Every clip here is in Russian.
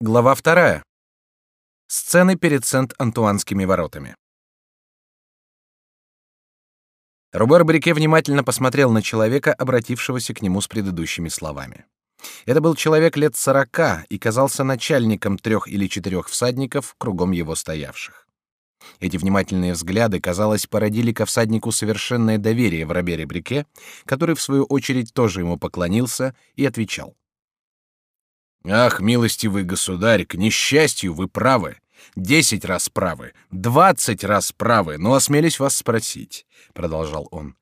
Глава вторая. Сцены перед Сент-Антуанскими воротами. Робер Брике внимательно посмотрел на человека, обратившегося к нему с предыдущими словами. Это был человек лет сорока и казался начальником трех или четырех всадников, кругом его стоявших. Эти внимательные взгляды, казалось, породили ко всаднику совершенное доверие в Робере Брике, который, в свою очередь, тоже ему поклонился и отвечал. Ах, милостивый государь, к несчастью вы правы. Десять раз правы, двадцать раз правы, но осмелюсь вас спросить, продолжал он,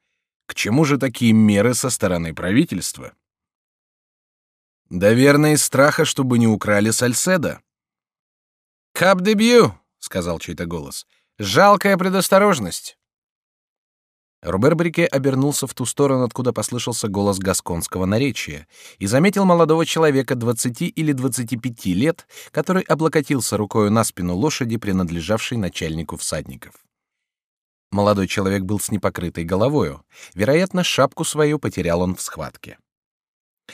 к чему же такие меры со стороны правительства? Да верно из страха, чтобы не украли Сальседа. Кап дебью, сказал чей-то голос. Жалкая предосторожность. Робер Брике обернулся в ту сторону, откуда послышался голос гасконского наречия, и заметил молодого человека двадцати или двадцати пяти лет, который облокотился рукою на спину лошади, принадлежавшей начальнику всадников. Молодой человек был с непокрытой головою. Вероятно, шапку свою потерял он в схватке.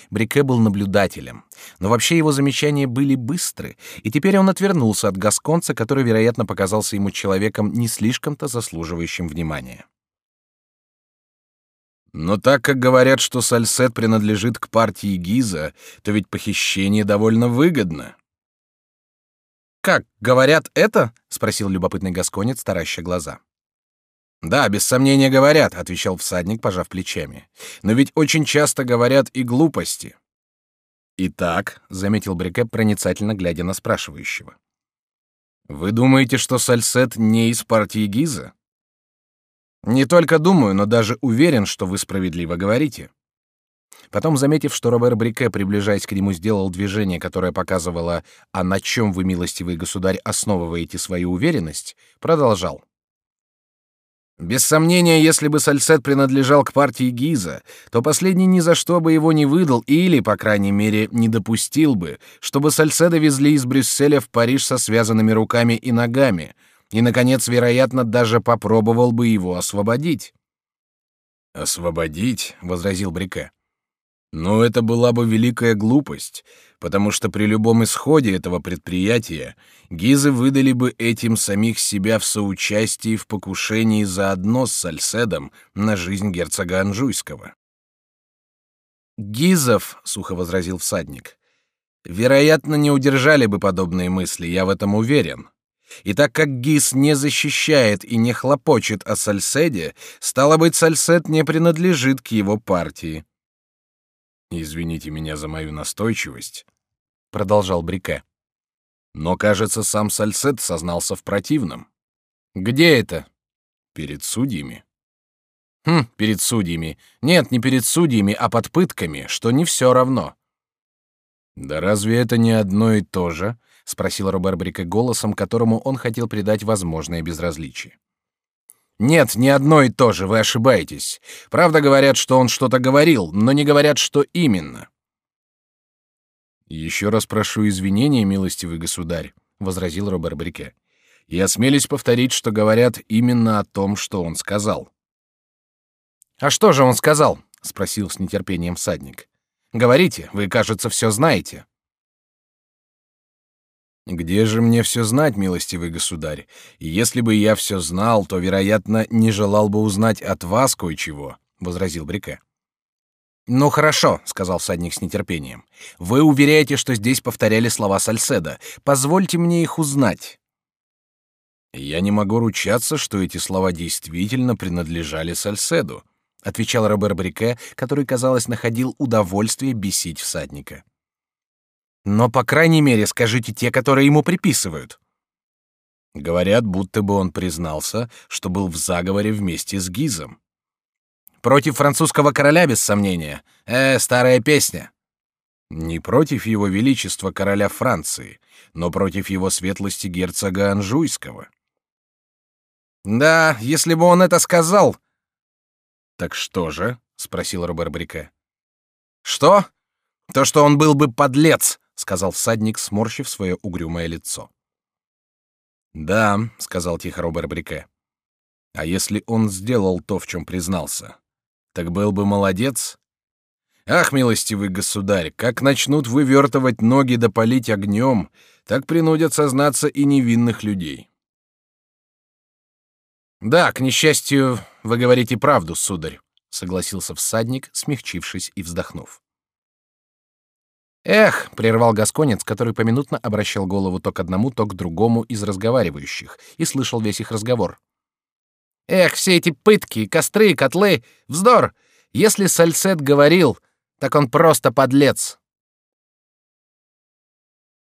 Брике был наблюдателем, но вообще его замечания были быстры, и теперь он отвернулся от гасконца, который, вероятно, показался ему человеком не слишком-то заслуживающим внимания. Но так как говорят, что Сальсет принадлежит к партии Гиза, то ведь похищение довольно выгодно. Как говорят это? спросил любопытный гасконец, тараща глаза. Да, без сомнения говорят, отвечал всадник, пожав плечами. Но ведь очень часто говорят и глупости. Итак, заметил Брике, проницательно глядя на спрашивающего. Вы думаете, что Сальсет не из партии Гиза? Не только думаю, но даже уверен, что вы справедливо говорите. Потом, заметив, что Робер Брике, приближаясь к нему, сделал движение, которое показывало, а на чем вы, милостивый государь, основываете свою уверенность, продолжал. Без сомнения, если бы Сальсет принадлежал к партии Гиза, то последний ни за что бы его не выдал или, по крайней мере, не допустил бы, чтобы Сальседа везли из Брюсселя в Париж со связанными руками и ногами, и, наконец, вероятно, даже попробовал бы его освободить. «Освободить?» — возразил Брике. «Но это была бы великая глупость, потому что при любом исходе этого предприятия Гизы выдали бы этим самих себя в соучастии в покушении заодно с Сальседом на жизнь герцога Анжуйского». «Гизов», — сухо возразил всадник, — «вероятно, не удержали бы подобные мысли, я в этом уверен. И так как Гис не защищает и не хлопочет о Сальседе, стало быть, Сальсед не принадлежит к его партии. Извините меня за мою настойчивость, продолжал Брике. Но, кажется, сам Сальсед сознался в противном. Где это? Перед судьями. Хм, перед судьями. Нет, не перед судьями, а под пытками, что не все равно. Да разве это не одно и то же? — спросил Робер Брике голосом, которому он хотел придать возможное безразличие. «Нет, не одно и то же, вы ошибаетесь. Правда говорят, что он что-то говорил, но не говорят, что именно». «Еще раз прошу извинения, милостивый государь», — возразил Робер Брике. «Я осмелюсь повторить, что говорят именно о том, что он сказал». «А что же он сказал?» — спросил с нетерпением всадник. «Говорите, вы, кажется, все знаете». Где же мне все знать, милостивый государь? И если бы я все знал, то, вероятно, не желал бы узнать от вас кое-чего, возразил Брике. Ну хорошо, сказал всадник с нетерпением. Вы уверяете, что здесь повторяли слова Сальседа. Позвольте мне их узнать. Я не могу ручаться, что эти слова действительно принадлежали Сальседу, отвечал Робер Брике, который, казалось, находил удовольствие бесить всадника. Но, по крайней мере, скажите те, которые ему приписывают. Говорят, будто бы он признался, что был в заговоре вместе с Гизом. Против французского короля, без сомнения. Э, старая песня. Не против его величества короля Франции, но против его светлости герцога Анжуйского. Да, если бы он это сказал. Так что же? спросил Робер Брике. Что? То, что он был бы подлец, сказал всадник, сморщив свое угрюмое лицо. Да, сказал тихо Робер Брике. А если он сделал то, в чем признался, так был бы молодец. Ах, милостивый государь, как начнут вывертывать ноги да полить огнем, так принудят сознаться и невинных людей. Да, к несчастью, вы говорите правду, сударь, согласился всадник, смягчившись и вздохнув. Эх, прервал гасконец, который поминутно обращал голову то к одному, то к другому из разговаривающих и слышал весь их разговор. Эх, все эти пытки, костры, котлы, вздор! Если Сальсет говорил, так он просто подлец.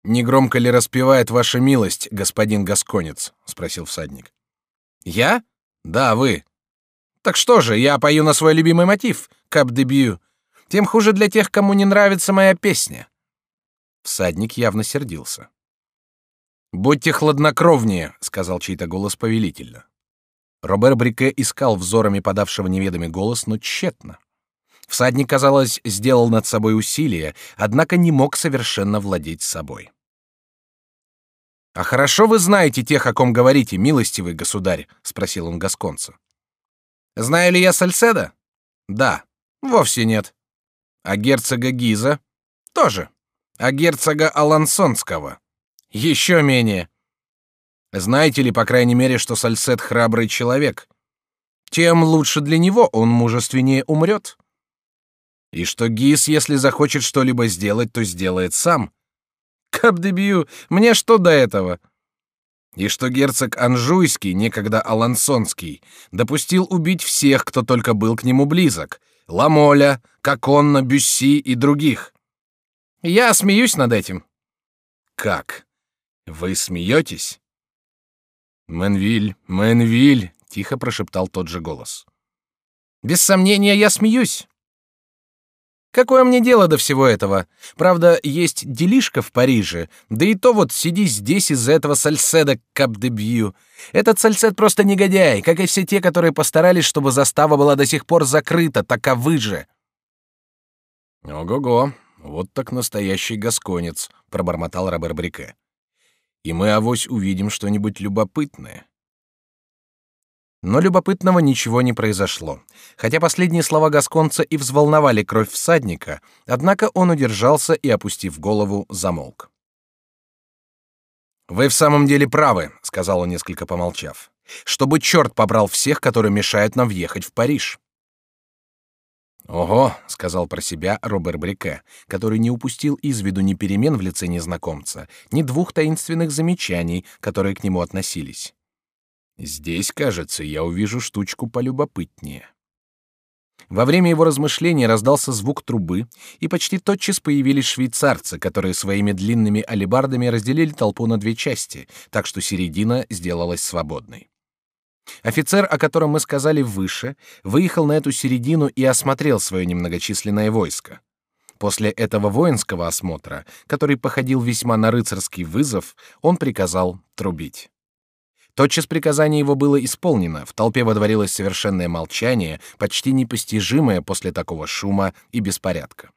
Не громко ли распевает ваша милость, господин гасконец? спросил всадник. Я? Да, вы. Так что же, я пою на свой любимый мотив, кап дебю. Тем хуже для тех, кому не нравится моя песня. Всадник явно сердился. Будьте хладнокровнее, сказал чей-то голос повелительно. Робер Брике искал взорами подавшего неведомый голос, но тщетно. Всадник, казалось, сделал над собой усилие, однако не мог совершенно владеть собой. А хорошо вы знаете тех, о ком говорите, милостивый государь, спросил он гасконца. Знаю ли я Сальседа? Да. Вовсе нет. А герцога Гиза? Тоже. А герцога Алансонского? Еще менее. Знаете ли, по крайней мере, что Сальсет храбрый человек? Тем лучше для него, он мужественнее умрет. И что Гиз, если захочет что-либо сделать, то сделает сам. Капдебью, мне что до этого? И что герцог Анжуйский, некогда Алансонский, допустил убить всех, кто только был к нему близок. Ламоля, Коконна, Бюсси и других. Я смеюсь над этим. Как? Вы смеетесь? Менвиль, Менвиль, тихо прошептал тот же голос. Без сомнения, я смеюсь. Какое мне дело до всего этого? Правда, есть делишка в Париже, да и то вот сиди здесь из-за этого сальседа Кап-де-Бью. Этот сальсед просто негодяй, как и все те, которые постарались, чтобы застава была до сих пор закрыта, таковы же. Ого-го, вот так настоящий гасконец, пробормотал Робер Брике. И мы авось увидим что-нибудь любопытное. Но любопытного ничего не произошло. Хотя последние слова гасконца и взволновали кровь всадника, однако он удержался и, опустив голову, замолк. «Вы в самом деле правы», — сказал он, несколько помолчав, «чтобы черт побрал всех, которые мешают нам въехать в Париж». «Ого», — сказал про себя Робер Брике, который не упустил из виду ни перемен в лице незнакомца, ни двух таинственных замечаний, которые к нему относились. Здесь, кажется, я увижу штучку полюбопытнее. Во время его размышлений раздался звук трубы, и почти тотчас появились швейцарцы, которые своими длинными алебардами разделили толпу на две части, так что середина сделалась свободной. Офицер, о котором мы сказали выше, выехал на эту середину и осмотрел свое немногочисленное войско. После этого воинского осмотра, который походил весьма на рыцарский вызов, он приказал трубить. Тотчас приказание его было исполнено, в толпе водворилось совершенное молчание, почти непостижимое после такого шума и беспорядка.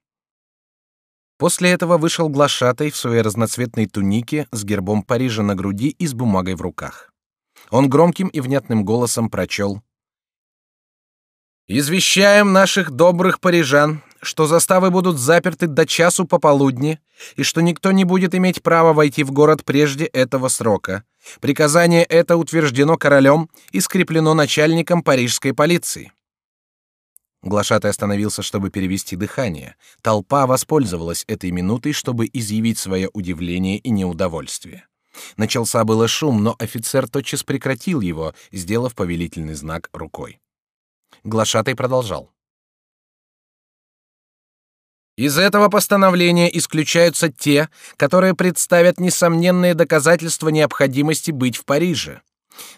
После этого вышел глашатай в своей разноцветной тунике с гербом Парижа на груди и с бумагой в руках. Он громким и внятным голосом прочел Извещаем наших добрых парижан, что заставы будут заперты до часу пополудни и что никто не будет иметь права войти в город прежде этого срока. Приказание это утверждено королем и скреплено начальником парижской полиции. Глашатай остановился, чтобы перевести дыхание. Толпа воспользовалась этой минутой, чтобы изъявить свое удивление и неудовольствие. Начался было шум, но офицер тотчас прекратил его, сделав повелительный знак рукой. Глашатай продолжал. Из этого постановления исключаются те, которые представят несомненные доказательства необходимости быть в Париже.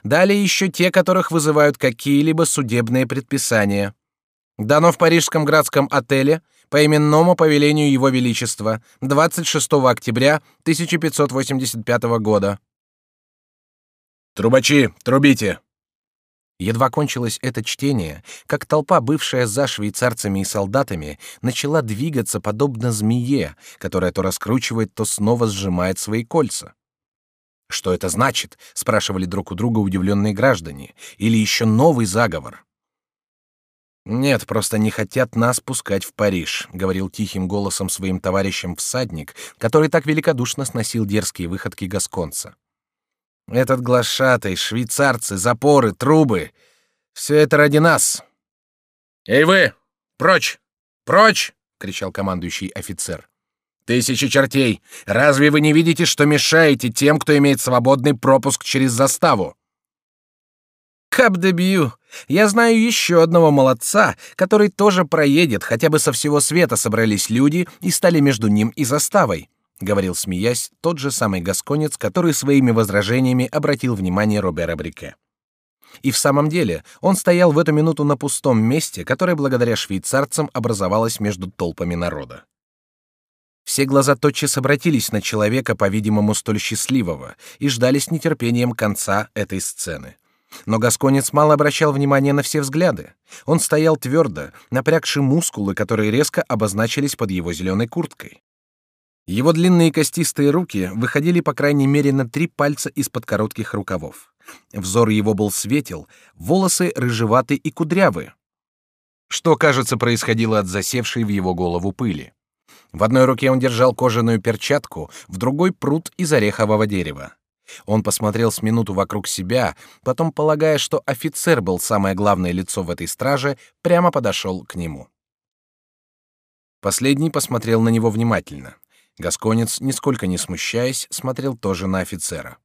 Далее еще те, которых вызывают какие-либо судебные предписания. Дано в парижском градском отеле по именному повелению Его Величества 26 октября 1585 года. Трубачи, трубите! Едва кончилось это чтение, как толпа, бывшая за швейцарцами и солдатами, начала двигаться подобно змее, которая то раскручивает, то снова сжимает свои кольца. Что это значит? спрашивали друг у друга удивленные граждане. Или еще новый заговор? Нет, просто не хотят нас пускать в Париж, говорил тихим голосом своим товарищам всадник, который так великодушно сносил дерзкие выходки гасконца. Этот глашатай, швейцарцы, запоры, трубы — все это ради нас. Эй вы, прочь, прочь! кричал командующий офицер. Тысячи чертей! Разве вы не видите, что мешаете тем, кто имеет свободный пропуск через заставу? Кап-де-Бью! Я знаю еще одного молодца, который тоже проедет, хотя бы со всего света собрались люди и стали между ним и заставой, говорил, смеясь, тот же самый гасконец, который своими возражениями обратил внимание Робера Брике. И в самом деле он стоял в эту минуту на пустом месте, которое благодаря швейцарцам образовалось между толпами народа. Все глаза тотчас обратились на человека, по-видимому, столь счастливого, и ждали с нетерпением конца этой сцены. Но гасконец мало обращал внимания на все взгляды. Он стоял твердо, напрягши мускулы, которые резко обозначились под его зеленой курткой. Его длинные костистые руки выходили по крайней мере на три пальца из-под коротких рукавов. Взор его был светел, волосы рыжеваты и кудрявы. Что, кажется, происходило от засевшей в его голову пыли. В одной руке он держал кожаную перчатку, в другой прут из орехового дерева. Он посмотрел с минуту вокруг себя, потом, полагая, что офицер был самое главное лицо в этой страже, прямо подошел к нему. Последний посмотрел на него внимательно. Гасконец, нисколько не смущаясь, смотрел тоже на офицера.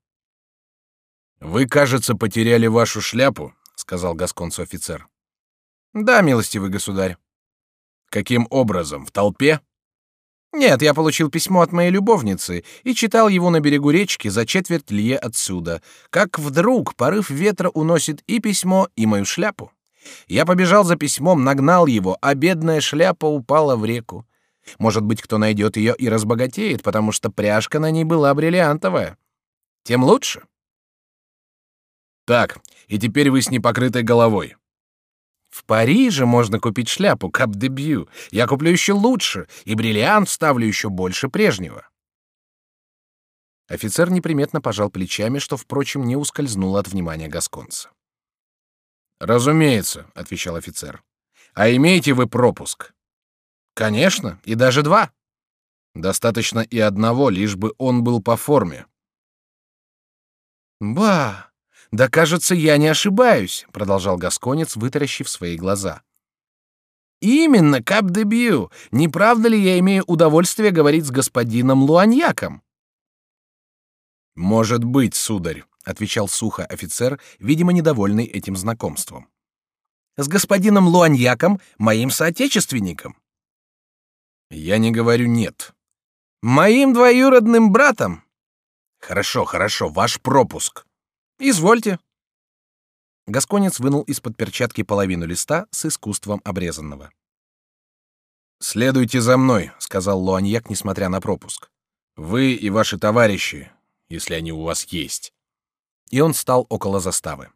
Вы, кажется, потеряли вашу шляпу, сказал гасконцу офицер. Да, милостивый государь. Каким образом? В толпе? Нет, я получил письмо от моей любовницы и читал его на берегу речки за четверть лье отсюда. Как вдруг порыв ветра уносит и письмо, и мою шляпу. Я побежал за письмом, нагнал его, а бедная шляпа упала в реку. Может быть, кто найдет ее и разбогатеет, потому что пряжка на ней была бриллиантовая. Тем лучше. Так, и теперь вы с непокрытой головой. В Париже можно купить шляпу Кап де Бью. Я куплю еще лучше, и бриллиант ставлю еще больше прежнего. Офицер неприметно пожал плечами, что, впрочем, не ускользнуло от внимания гасконца. Разумеется, отвечал офицер. А имеете вы пропуск? Конечно, и даже два. Достаточно и одного, лишь бы он был по форме. Ба! Да, кажется, я не ошибаюсь, продолжал гасконец, вытаращив свои глаза. Именно, Кап-де-Бью. Не правда ли я имею удовольствие говорить с господином Луаньяком? Может быть, сударь, отвечал сухо офицер, видимо, недовольный этим знакомством. С господином Луаньяком, моим соотечественником. Я не говорю нет. Моим двоюродным братом. Хорошо, хорошо, ваш пропуск. Извольте. Гасконец вынул из-под перчатки половину листа с искусством обрезанного. Следуйте за мной, сказал Луаньяк, несмотря на пропуск. Вы и ваши товарищи, если они у вас есть. И он стал около заставы.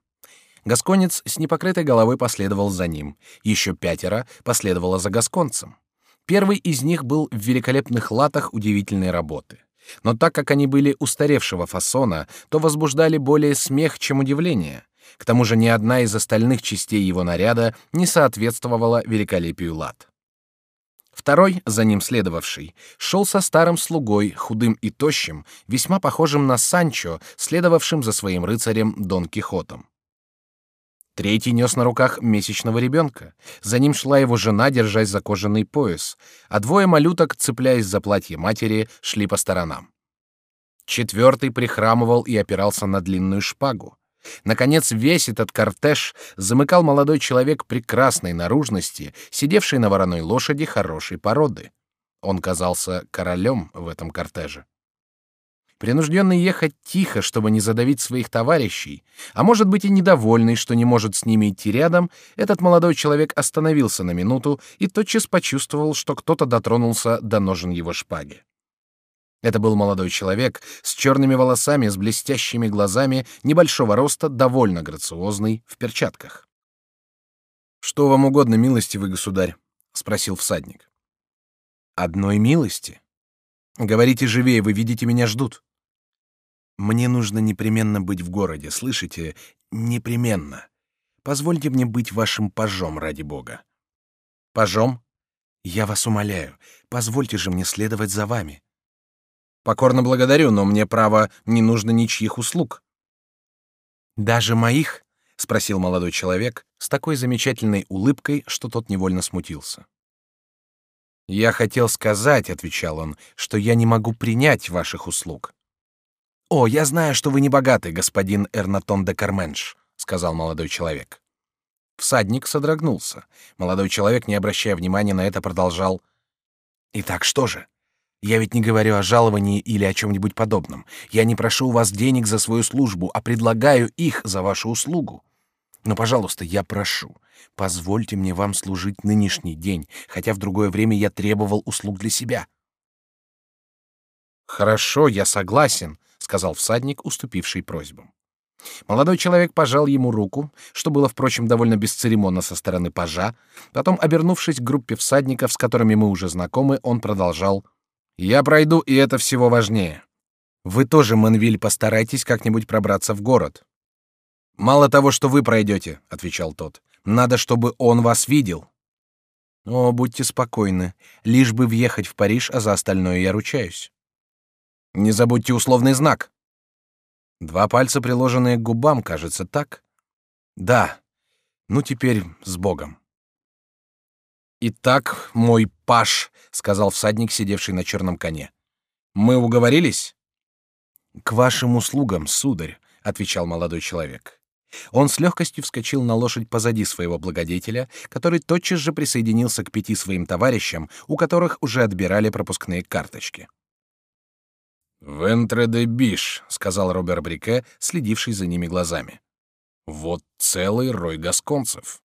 Гасконец с непокрытой головой последовал за ним. Еще пятеро последовало за гасконцем. Первый из них был в великолепных латах удивительной работы. Но так как они были устаревшего фасона, то возбуждали более смех, чем удивление. К тому же ни одна из остальных частей его наряда не соответствовала великолепию лад. Второй, за ним следовавший, шел со старым слугой, худым и тощим, весьма похожим на Санчо, следовавшим за своим рыцарем Дон Кихотом. Третий нес на руках месячного ребенка. За ним шла его жена, держась за кожаный пояс, а двое малюток, цепляясь за платье матери, шли по сторонам. Четвертый прихрамывал и опирался на длинную шпагу. Наконец, весь этот кортеж замыкал молодой человек прекрасной наружности, сидевший на вороной лошади хорошей породы. Он казался королем в этом кортеже. Принужденный ехать тихо, чтобы не задавить своих товарищей, а может быть и недовольный, что не может с ними идти рядом, этот молодой человек остановился на минуту и тотчас почувствовал, что кто-то дотронулся до ножен его шпаги. Это был молодой человек с черными волосами, с блестящими глазами, небольшого роста, довольно грациозный, в перчатках. Что вам угодно, милостивый государь? спросил всадник. Одной милости. Говорите живее, вы видите, меня ждут. Мне нужно непременно быть в городе, слышите? Непременно. Позвольте мне быть вашим пажом ради бога. Пажом? Я вас умоляю, позвольте же мне следовать за вами. Покорно благодарю, но мне право не нужно ничьих услуг. Даже моих? спросил молодой человек с такой замечательной улыбкой, что тот невольно смутился. Я хотел сказать, отвечал он, что я не могу принять ваших услуг. О, я знаю, что вы не богаты, господин Эрнатон де Карменш, сказал молодой человек. Всадник содрогнулся. Молодой человек, не обращая внимания на это, продолжал: Итак, что же? Я ведь не говорю о жаловании или о чем-нибудь подобном. Я не прошу у вас денег за свою службу, а предлагаю их за вашу услугу. Но, пожалуйста, я прошу, позвольте мне вам служить нынешний день, хотя в другое время я требовал услуг для себя. Хорошо, я согласен, сказал всадник, уступивший просьбам. Молодой человек пожал ему руку, что было, впрочем, довольно бесцеремонно со стороны пажа. Потом, обернувшись к группе всадников, с которыми мы уже знакомы, он продолжал: "Я пройду, и это всего важнее. Вы тоже, Манвиль, постарайтесь как-нибудь пробраться в город. Мало того, что вы пройдете, отвечал тот. Надо, чтобы он вас видел. О, будьте спокойны, лишь бы въехать в Париж, а за остальное я ручаюсь. Не забудьте условный знак. Два пальца, приложенные к губам, кажется, так? Да. Ну теперь с Богом. Итак, мой паш, сказал всадник, сидевший на черном коне. Мы уговорились? К вашим услугам, сударь, отвечал молодой человек. Он с легкостью вскочил на лошадь позади своего благодетеля, который тотчас же присоединился к пяти своим товарищам, у которых уже отбирали пропускные карточки. «Вентре де Биш», — сказал Робер Брике, следивший за ними глазами. «Вот целый рой гасконцев».